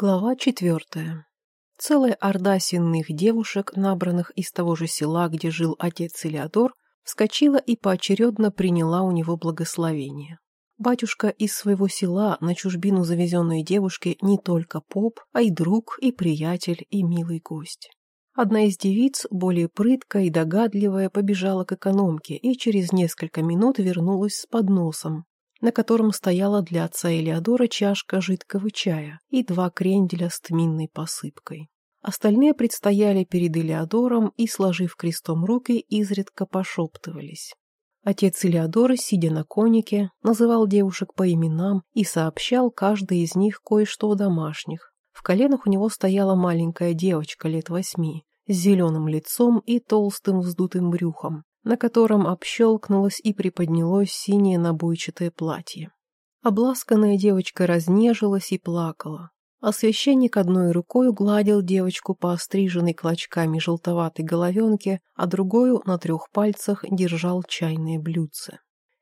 Глава четвертая. Целая орда сенных девушек, набранных из того же села, где жил отец Илеодор, вскочила и поочередно приняла у него благословение. Батюшка из своего села на чужбину завезенной девушки не только поп, а и друг, и приятель, и милый гость. Одна из девиц, более прыткая и догадливая, побежала к экономке и через несколько минут вернулась с подносом, на котором стояла для отца Элеодора чашка жидкого чая и два кренделя с тминной посыпкой. Остальные предстояли перед Элеодором и, сложив крестом руки, изредка пошептывались. Отец Элеодора, сидя на конике, называл девушек по именам и сообщал каждой из них кое-что о домашних. В коленах у него стояла маленькая девочка лет восьми, с зеленым лицом и толстым вздутым брюхом, на котором общелкнулось и приподнялось синее набойчатое платье. Обласканная девочка разнежилась и плакала, а священник одной рукой гладил девочку по остриженной клочками желтоватой головенке, а другую на трех пальцах держал чайные блюдце.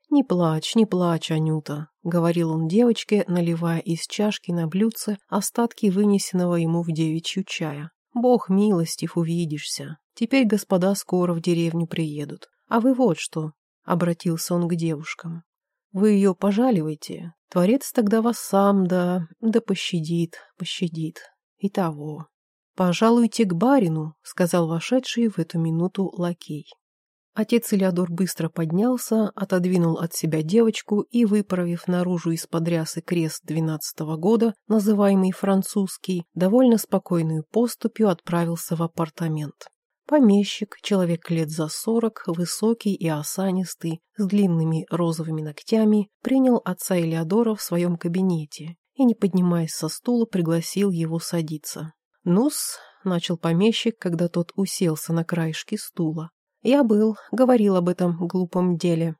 «Не плачь, не плачь, Анюта», — говорил он девочке, наливая из чашки на блюдце остатки вынесенного ему в девичью чая. «Бог милостив, увидишься. Теперь господа скоро в деревню приедут. А вы вот что, — обратился он к девушкам. Вы ее пожаливаете. Творец тогда вас сам, да, да пощадит, пощадит. И того. «Пожалуйте к барину», — сказал вошедший в эту минуту лакей. Отец Илеодор быстро поднялся, отодвинул от себя девочку и, выправив наружу из-под рясы крест двенадцатого года, называемый французский, довольно спокойную поступью отправился в апартамент. Помещик, человек лет за сорок, высокий и осанистый, с длинными розовыми ногтями, принял отца Элеодора в своем кабинете и, не поднимаясь со стула, пригласил его садиться. «Ну-с», — начал помещик, когда тот уселся на краешке стула. «Я был, говорил об этом глупом деле.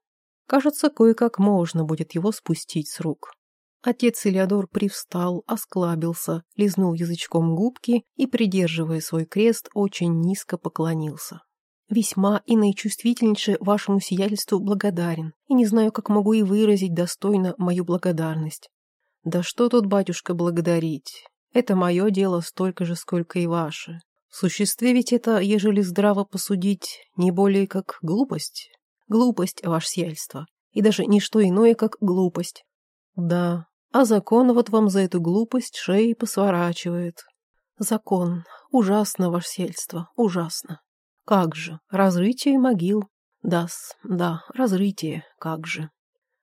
Кажется, кое-как можно будет его спустить с рук. Отец Илеодор привстал, осклабился, лизнул язычком губки и, придерживая свой крест, очень низко поклонился. «Весьма и наичувствительнейше вашему сиятельству благодарен, и не знаю, как могу и выразить достойно мою благодарность». «Да что тут, батюшка, благодарить? Это мое дело столько же, сколько и ваше. В существе ведь это, ежели здраво посудить, не более как глупость. Глупость, ваше сиятельство, и даже не что иное, как глупость. Да, а закон вот вам за эту глупость шеи посворачивает. Закон. Ужасно, ваше сельство, ужасно. Как же, разрытие могил. Да-с, да, разрытие, как же.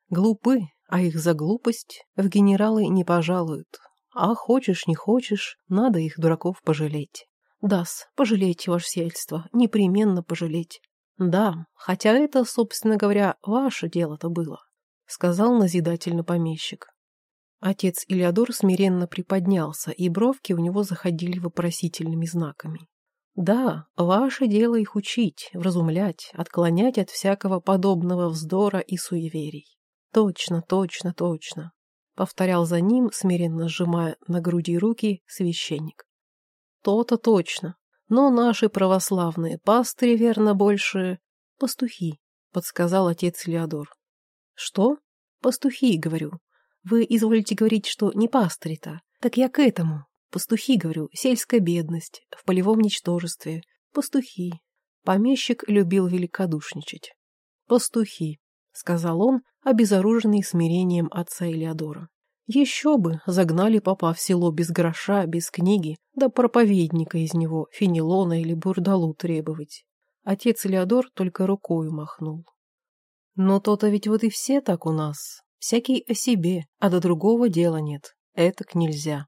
Глупы, а их за глупость в генералы не пожалуют. А хочешь, не хочешь, надо их, дураков, пожалеть. Да-с, пожалейте, ваше сельство, непременно пожалеть. Да, хотя это, собственно говоря, ваше дело-то было, сказал назидательно помещик. Отец Илеодор смиренно приподнялся, и бровки у него заходили вопросительными знаками. «Да, ваше дело их учить, вразумлять, отклонять от всякого подобного вздора и суеверий». «Точно, точно, точно», — повторял за ним, смиренно сжимая на груди руки, священник. «То-то точно. Но наши православные пастыри, верно, больше пастухи», — подсказал отец Илеодор. «Что? Пастухи, говорю. Вы изволите говорить, что не пастыри-то. Так я к этому. Пастухи, говорю, сельская бедность, в полевом ничтожестве. Пастухи. Помещик любил великодушничать. Пастухи, сказал он, обезоруженный смирением отца Элеодора. Еще бы, загнали папа в село без гроша, без книги, да проповедника из него, фенелона или бурдалу требовать. Отец Элеодор только рукою махнул. Но то-то ведь вот и все так у нас. Всякий о себе, а до другого дела нет. Этак нельзя.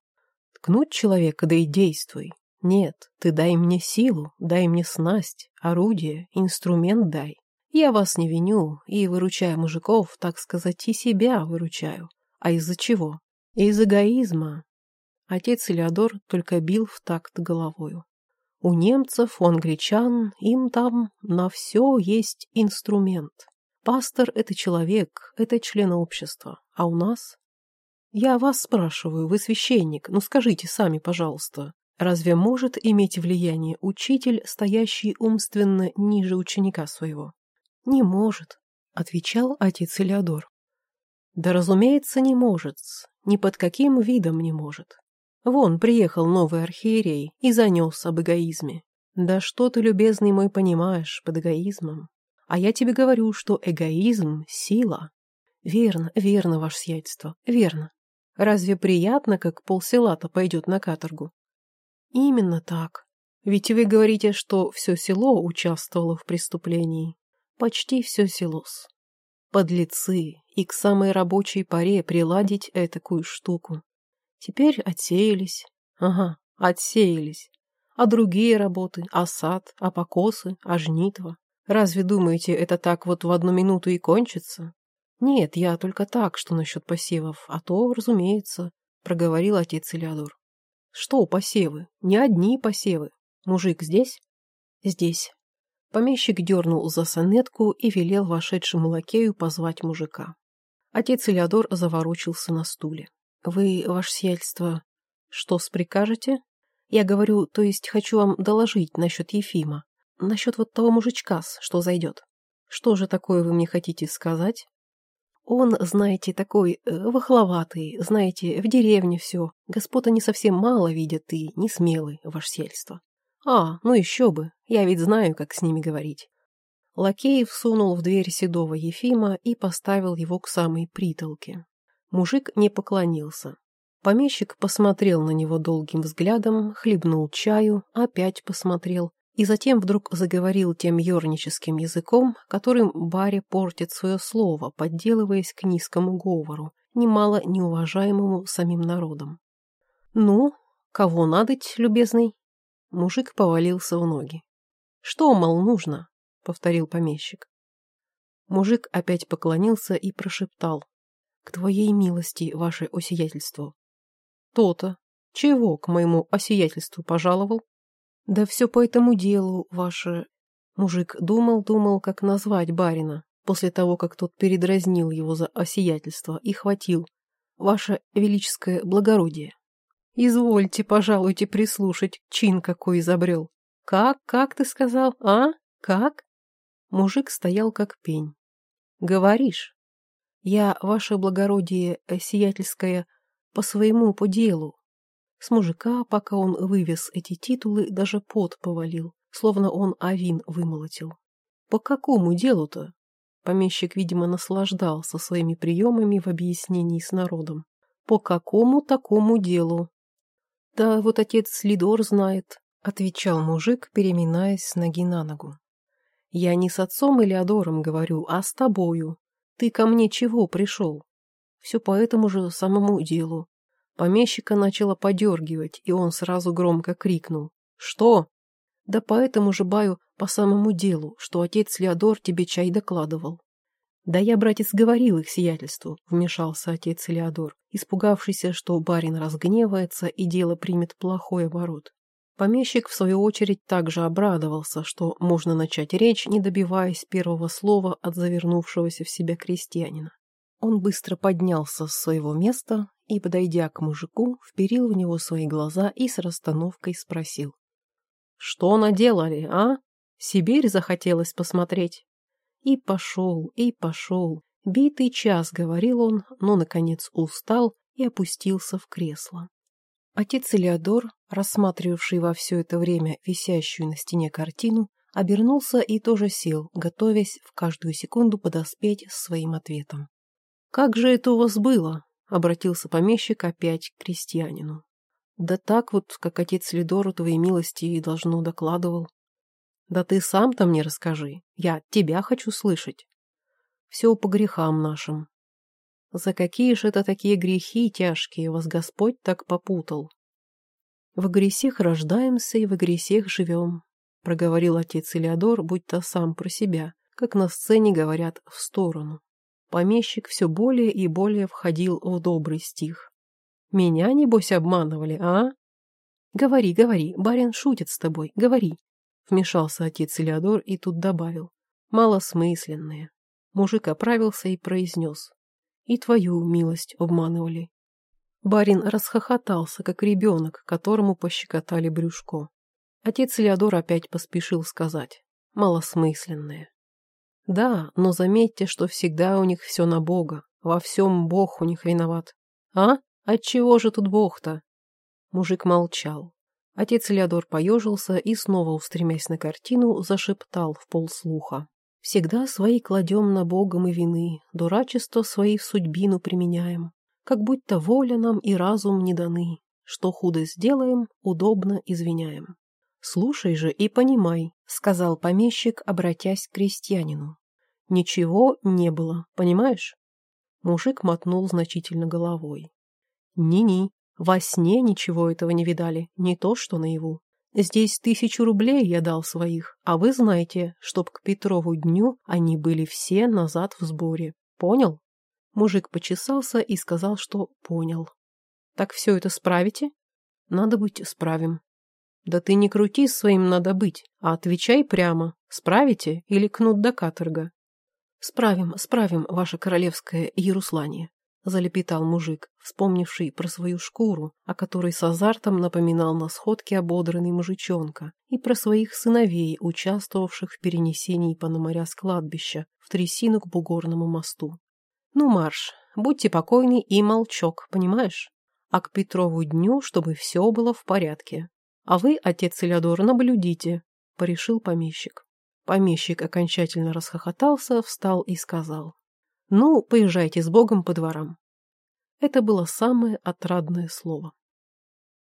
Ткнуть человека, да и действуй. Нет, ты дай мне силу, дай мне снасть, орудие, инструмент дай. Я вас не виню и, выручая мужиков, так сказать, и себя выручаю. А из-за чего? Из эгоизма. Отец Илеодор только бил в такт головою. У немцев, у англичан, им там на все есть инструмент. Пастор — это человек, это член общества. А у нас? Я вас спрашиваю, вы священник, ну скажите сами, пожалуйста, разве может иметь влияние учитель, стоящий умственно ниже ученика своего? Не может, отвечал отец Элеодор. Да, разумеется, не может, ни под каким видом не может. Вон, приехал новый архиерей и занес об эгоизме. Да что ты, любезный мой, понимаешь под эгоизмом? А я тебе говорю, что эгоизм — сила. Верно, верно, ваше сиятельство, верно. Разве приятно, как полсела-то пойдет на каторгу? Именно так. Ведь вы говорите, что все село участвовало в преступлении. Почти все село-с. Подлецы, и к самой рабочей поре приладить этакую штуку. Теперь отсеялись. Ага, отсеялись. А другие работы, а сад, а покосы, а жнитва. Разве думаете, это так вот в одну минуту и кончится? Нет, я только так, что насчет посевов, а то, разумеется, проговорил отец Илеодор. Что посевы? Не одни посевы. Мужик здесь? Здесь. Помещик дернул за сонетку и велел вошедшему лакею позвать мужика. Отец Илеодор заворочился на стуле. «Вы, ваше сиятельство, что сприкажете?» «Я говорю, то есть хочу вам доложить насчет Ефима, насчет вот того мужичка, что зайдет. Что же такое вы мне хотите сказать?» «Он, знаете, такой э, вахловатый, знаете, в деревне все. Господа не совсем мало видят и не смелый, ваше сельство». «А, ну еще бы, я ведь знаю, как с ними говорить». Лакей всунул в дверь седого Ефима и поставил его к самой притолке. Мужик не поклонился. Помещик посмотрел на него долгим взглядом, хлебнул чаю, опять посмотрел, и затем вдруг заговорил тем ерническим языком, которым Барри портит свое слово, подделываясь к низкому говору, немало неуважаемому самим народом. «Ну, кого надоть, любезный?» Мужик повалился в ноги. «Что, мол, нужно?» — повторил помещик. Мужик опять поклонился и прошептал. «К твоей милости, ваше осиятельство». «То-то. Чего к моему осиятельству пожаловал?» «Да все по этому делу, ваше...» Мужик думал-думал, как назвать барина, после того, как тот передразнил его за осиятельство и хватил. «Ваше велическое благородие». Извольте, пожалуйте, прислушать, чин какой изобрел. Как, как ты сказал, а? Как? Мужик стоял как пень. Говоришь. Я, ваше благородие, сиятельское, по своему, по делу. С мужика, пока он вывез эти титулы, даже пот повалил, словно он авин вымолотил. По какому делу-то? Помещик, видимо, наслаждался своими приемами в объяснении с народом. По какому такому делу? «Да вот отец Лидор знает», — отвечал мужик, переминаясь с ноги на ногу. «Я не с отцом или Адором говорю, а с тобою. Ты ко мне чего пришел?» Все по этому же самому делу. Помещика начало подергивать, и он сразу громко крикнул. «Что?» «Да по этому же баю по самому делу, что отец Леодор тебе чай докладывал». «Да я, братец, говорил их сиятельству», — вмешался отец Элеодор, испугавшийся, что барин разгневается и дело примет плохой оборот. Помещик, в свою очередь, также обрадовался, что можно начать речь, не добиваясь первого слова от завернувшегося в себя крестьянина. Он быстро поднялся с своего места и, подойдя к мужику, вперил в него свои глаза и с расстановкой спросил. «Что наделали, а? Сибирь захотелось посмотреть?» И пошел, и пошел. Битый час, говорил он, но, наконец, устал и опустился в кресло. Отец Элеодор, рассматривавший во все это время висящую на стене картину, обернулся и тоже сел, готовясь в каждую секунду подоспеть своим ответом. «Как же это у вас было?» — обратился помещик опять к крестьянину. «Да так вот, как отец Лидору твоей милости и должно докладывал. Да ты сам-то мне расскажи, я тебя хочу слышать. Все по грехам нашим. За какие же это такие грехи тяжкие вас Господь так попутал? В гресех рождаемся и в гресех живем, проговорил отец Илеодор, будто сам про себя, как на сцене говорят в сторону. Помещик все более и более входил в добрый стих. «Меня, небось, обманывали, а?» «Говори, говори, барин шутит с тобой, говори», Вмешался отец Илеодор и тут добавил. Малосмысленные. Мужик оправился и произнес. И твою милость обманывали. Барин расхохотался, как ребенок, которому пощекотали брюшко. Отец Илеодор опять поспешил сказать. Малосмысленные. Да, но заметьте, что всегда у них все на Бога. Во всем Бог у них виноват. А? Отчего же тут Бог-то? Мужик молчал. Отец Леодор поежился и, снова устремясь на картину, зашептал в полслуха. «Всегда свои кладем на Богом и вины, дурачество свои в судьбину применяем, как будто воля нам и разум не даны, что худо сделаем, удобно извиняем». «Слушай же и понимай», — сказал помещик, обратясь к крестьянину. «Ничего не было, понимаешь?» Мужик мотнул значительно головой. «Ни-ни, во сне ничего этого не видали, не то что наяву. Здесь тысячу рублей я дал своих, а вы знаете, чтоб к Петрову дню они были все назад в сборе. Понял?» Мужик почесался и сказал, что понял. «Так все это справите?» «Надо быть, справим». «Да ты не крути своим «надо быть», а отвечай прямо. Справите или кнут до каторга?» «Справим, справим, ваше королевское Яруслание», — залепетал мужик, вспомнивший про свою шкуру, о которой с азартом напоминал на сходке ободранный мужичонка, и про своих сыновей, участвовавших в перенесении Пономаря с кладбища в трясину к бугорному мосту. «Ну, марш, будьте покойны и молчок, понимаешь? А к Петрову дню, чтобы все было в порядке. А вы, отец Илядор, наблюдите», — порешил помещик. Помещик окончательно расхохотался, встал и сказал. «Ну, поезжайте с Богом по дворам». Это было самое отрадное слово.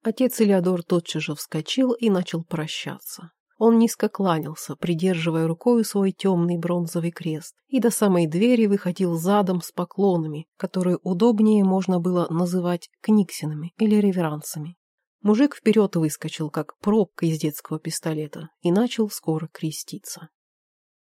Отец Илеодор тотчас же вскочил и начал прощаться. Он низко кланялся, придерживая рукой свой темный бронзовый крест, и до самой двери выходил задом с поклонами, которые удобнее можно было называть книксинами или реверансами. Мужик вперед выскочил, как пробка из детского пистолета, и начал скоро креститься.